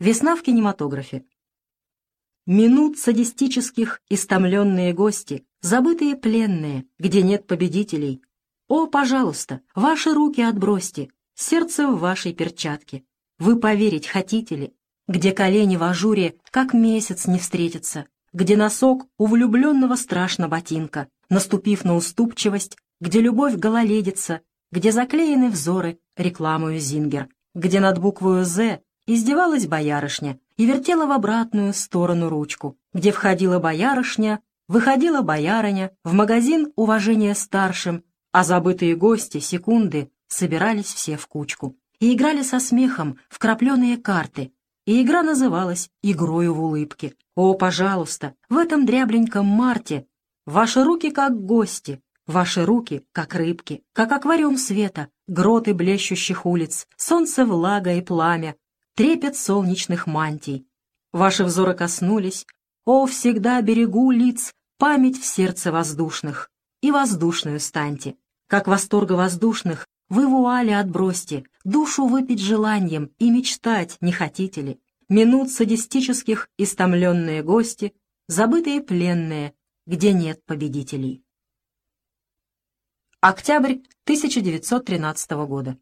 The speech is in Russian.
Весна в кинематографе. Минут садистических истомленные гости, забытые пленные, где нет победителей. О, пожалуйста, ваши руки отбросьте, сердце в вашей перчатке. Вы поверить хотите ли, где колени в ажуре, как месяц не встретятся, где носок у влюбленного страшно ботинка, наступив на уступчивость, где любовь гололедится, где заклеены взоры рекламою Зингер, где над буквою «З» издевалась боярышня и вертела в обратную сторону ручку, где входила боярышня, выходила боярыня, в магазин уважения старшим, а забытые гости, секунды, собирались все в кучку и играли со смехом в крапленые карты, и игра называлась «Игрою в улыбке». О, пожалуйста, в этом дрябленьком марте ваши руки как гости, ваши руки как рыбки, как аквариум света, гроты блещущих улиц, солнце, влага и пламя, трепет солнечных мантий. Ваши взоры коснулись, о, всегда берегу лиц, память в сердце воздушных, и воздушную станьте. Как восторга воздушных вы вуали отбросьте, душу выпить желанием и мечтать не хотите ли? Минут садистических истомленные гости, забытые пленные, где нет победителей. Октябрь 1913 года.